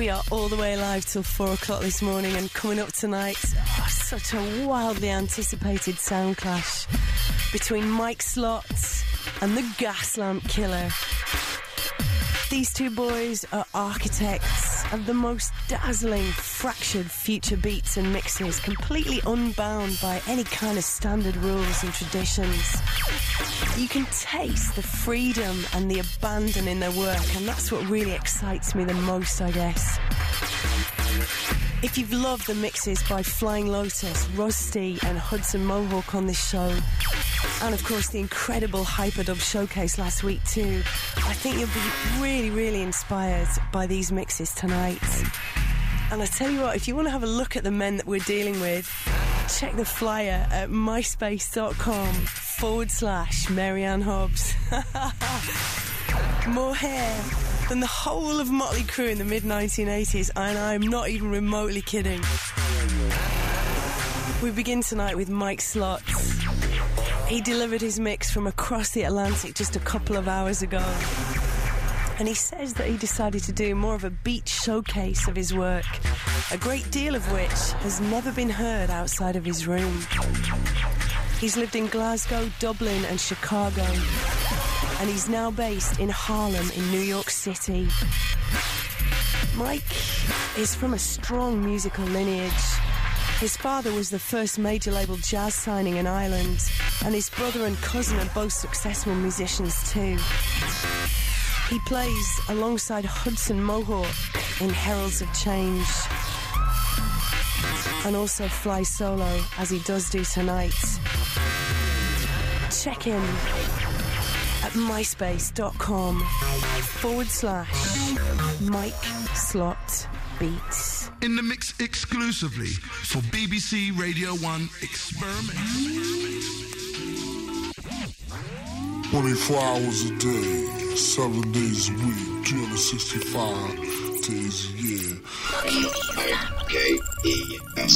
We are all the way live till four o'clock this morning, and coming up tonight, oh, such a wildly anticipated sound clash between Mike Slott and the Gaslamp Killer. These two boys are architects of the most dazzling, fractured future beats and mixes, completely unbound by any kind of standard rules and traditions. You can taste the freedom and the abandon in their work, and that's what really excites me the most, I guess. If you've loved the mixes by Flying Lotus, Rustie, and Hudson Mohawke on this show, and of course the incredible Hyperdub showcase last week too, I think you'll be really, really inspired by these mixes tonight. And I tell you what, if you want to have a look at the men that we're dealing with, check the flyer at myspace.com forward slash Mary Anne Hobbs. More hair than the whole of Motley Crue in the mid 1980s, and I'm not even remotely kidding. We begin tonight with Mike Slott. He delivered his mix from across the Atlantic just a couple of hours ago. And he says that he decided to do more of a beach showcase of his work, a great deal of which has never been heard outside of his room. He's lived in Glasgow, Dublin, and Chicago, and he's now based in Harlem in New York City. Mike is from a strong musical lineage. His father was the first major label jazz signing in Ireland, and his brother and cousin are both successful musicians too. He plays alongside Hudson Mohawke in Heralds of Change, and also flies solo as he does do tonight. Check in at myspace.com forward slash Mike Slott Beats. In the mix exclusively for BBC Radio 1 Experiment. 24 hours a day, 7 days a week, 365 days a year. K-E-S-L-O.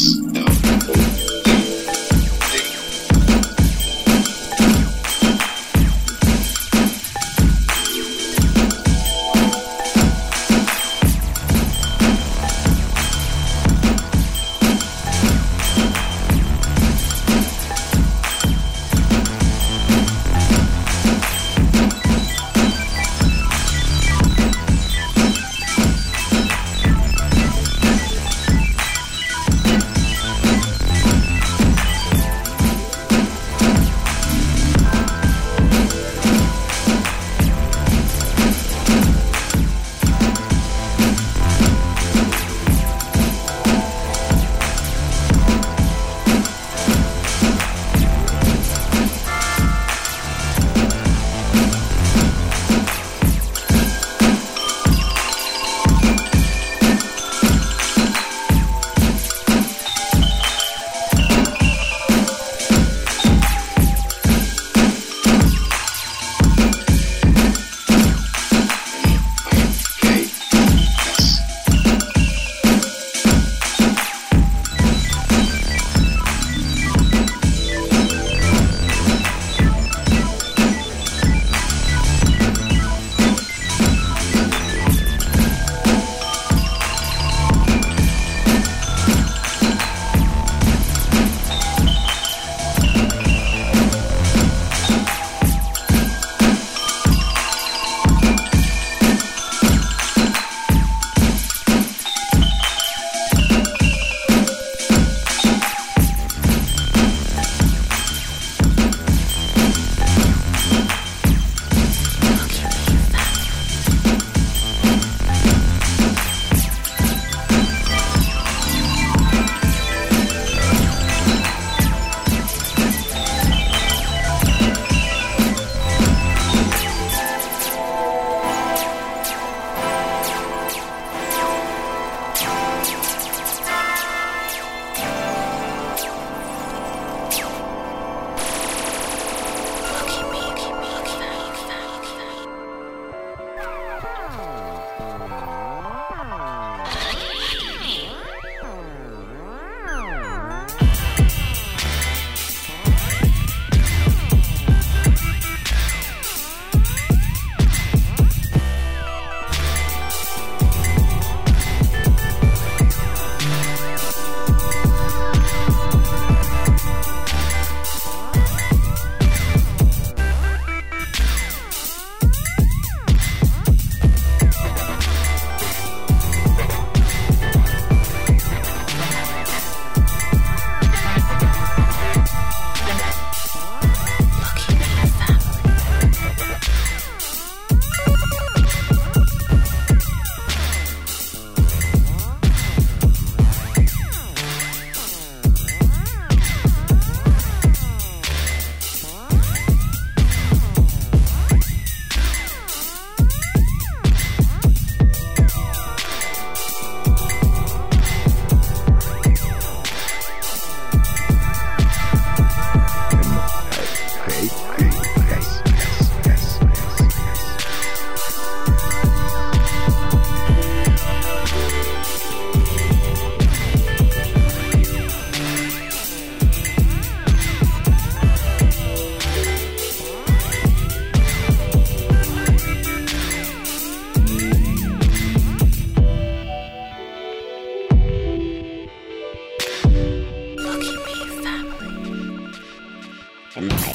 Thank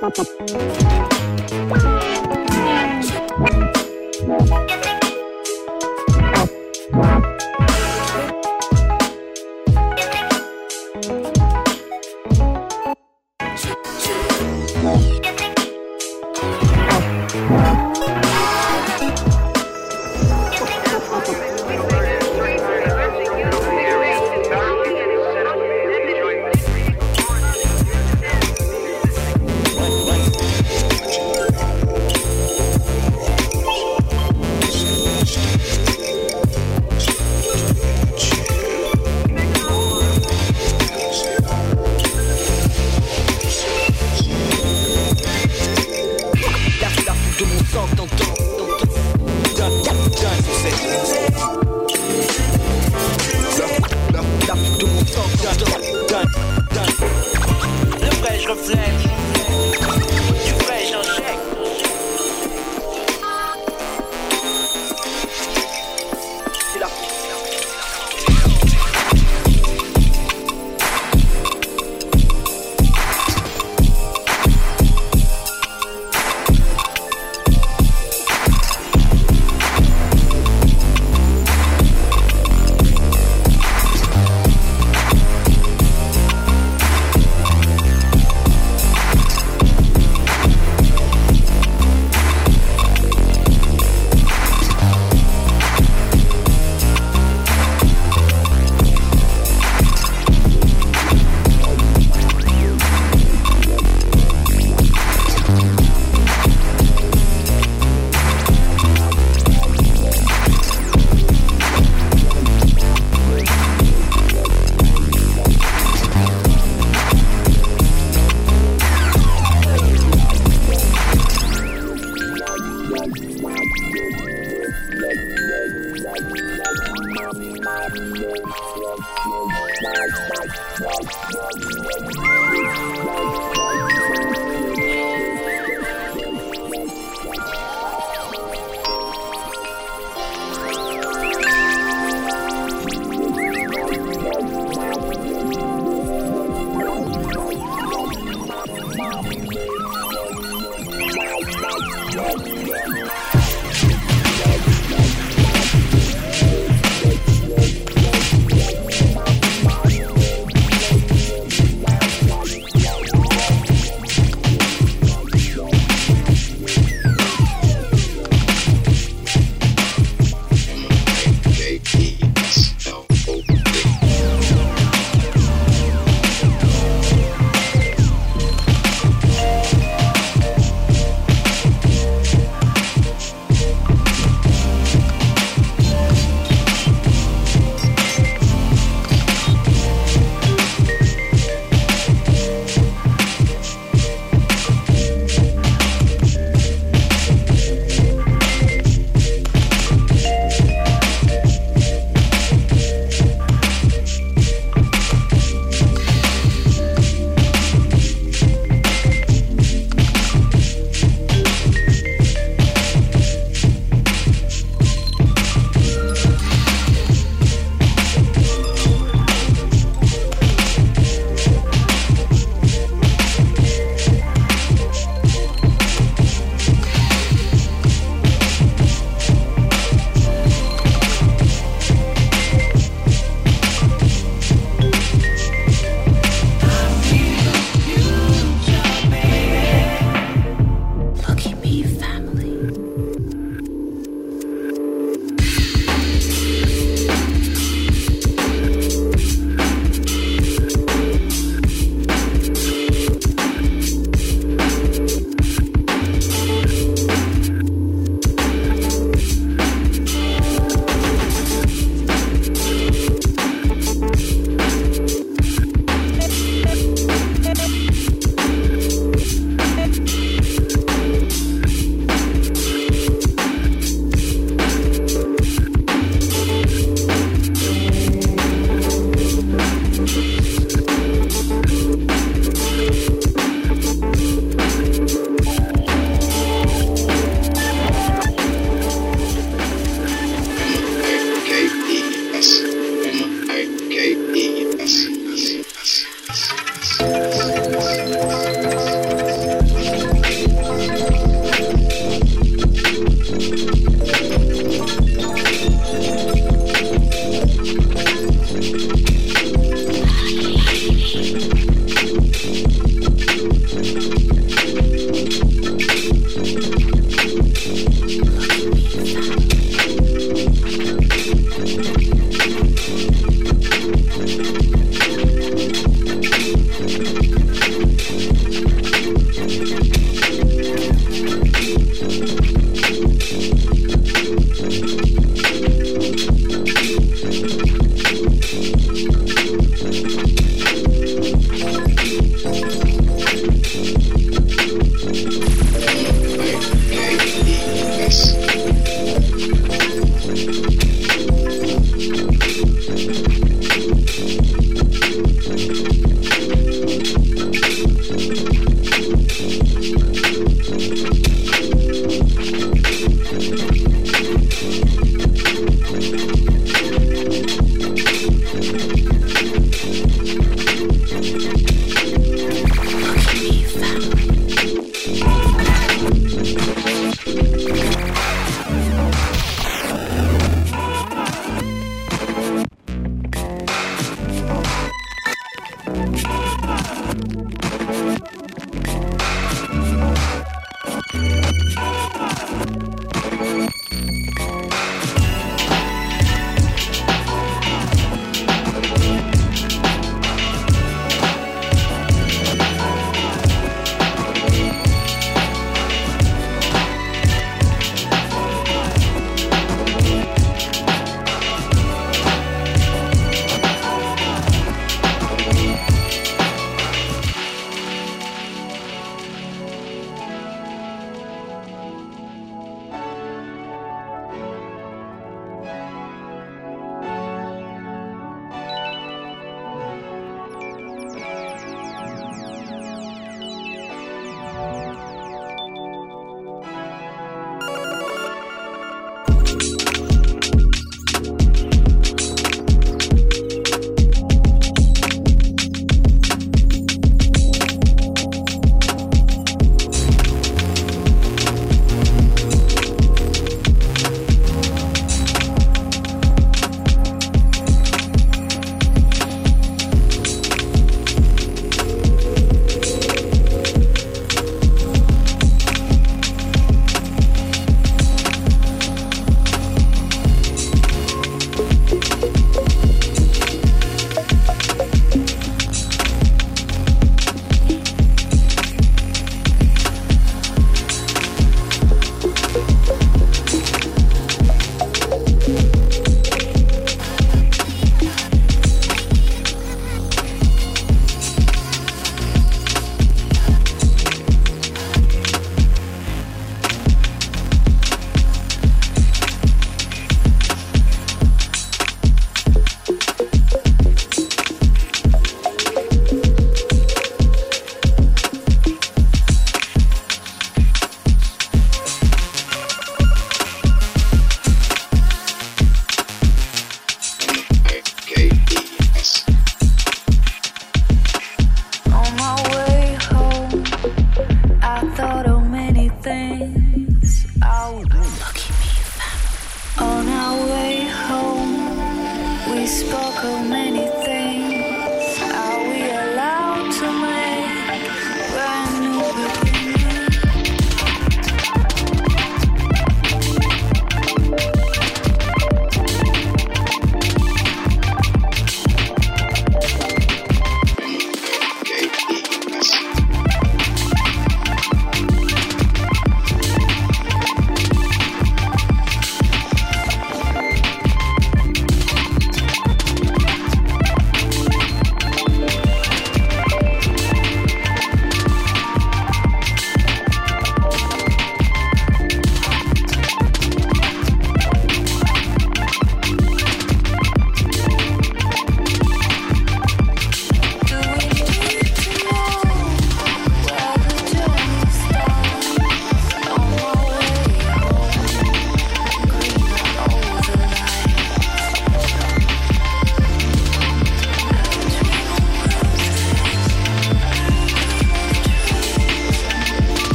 Bye.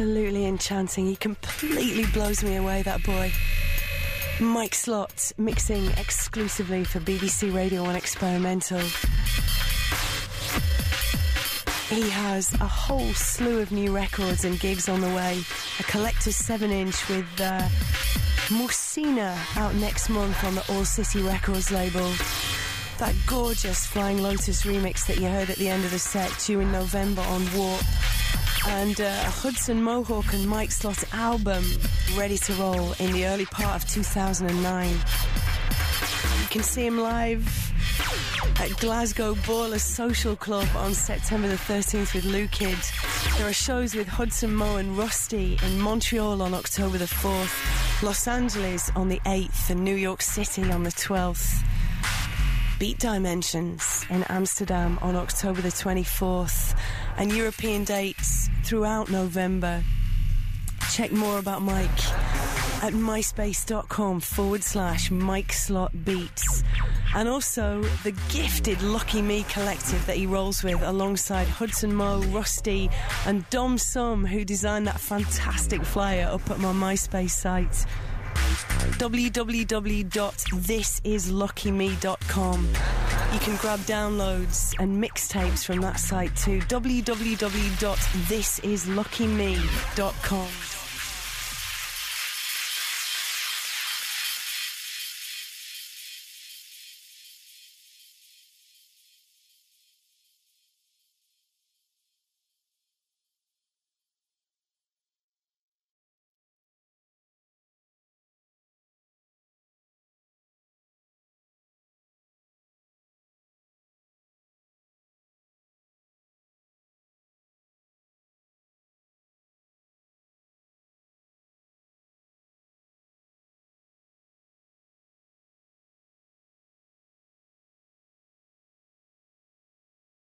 Absolutely enchanting. He completely blows me away, that boy. Mike Slott mixing exclusively for BBC Radio 1 Experimental. He has a whole slew of new records and gigs on the way. A collector's 7 inch with uh, Mursina out next month on the All City Records label. That gorgeous Flying Lotus remix that you heard at the end of the set, due in November on Warp. And uh, Hudson Mohawke and Mike Slott album, ready to roll in the early part of 2009. You can see him live at Glasgow Baller Social Club on September the 13th with Lukid. There are shows with Hudson Mo and Rustie in Montreal on October the 4th, Los Angeles on the 8th, and New York City on the 12th. Beat Dimensions in Amsterdam on October the 24th, and European dates throughout November. Check more about Mike at myspace.com forward slash Mike Slott Beats. And also the gifted Lucky Me collective that he rolls with alongside Hudson Mo, Rustie, and Dom Sum, who designed that fantastic flyer up at my MySpace site www.thisisluckymeme.com. You can grab downloads and mixtapes from that site too. www.thisisluckymeme.com.